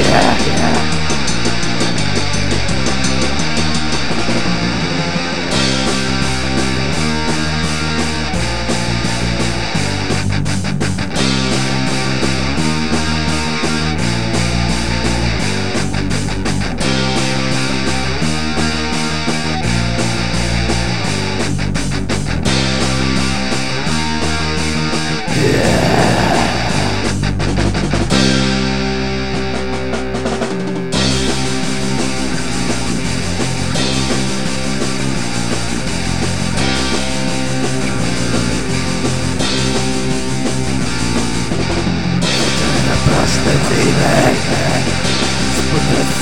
Yeah. yesterday. But that's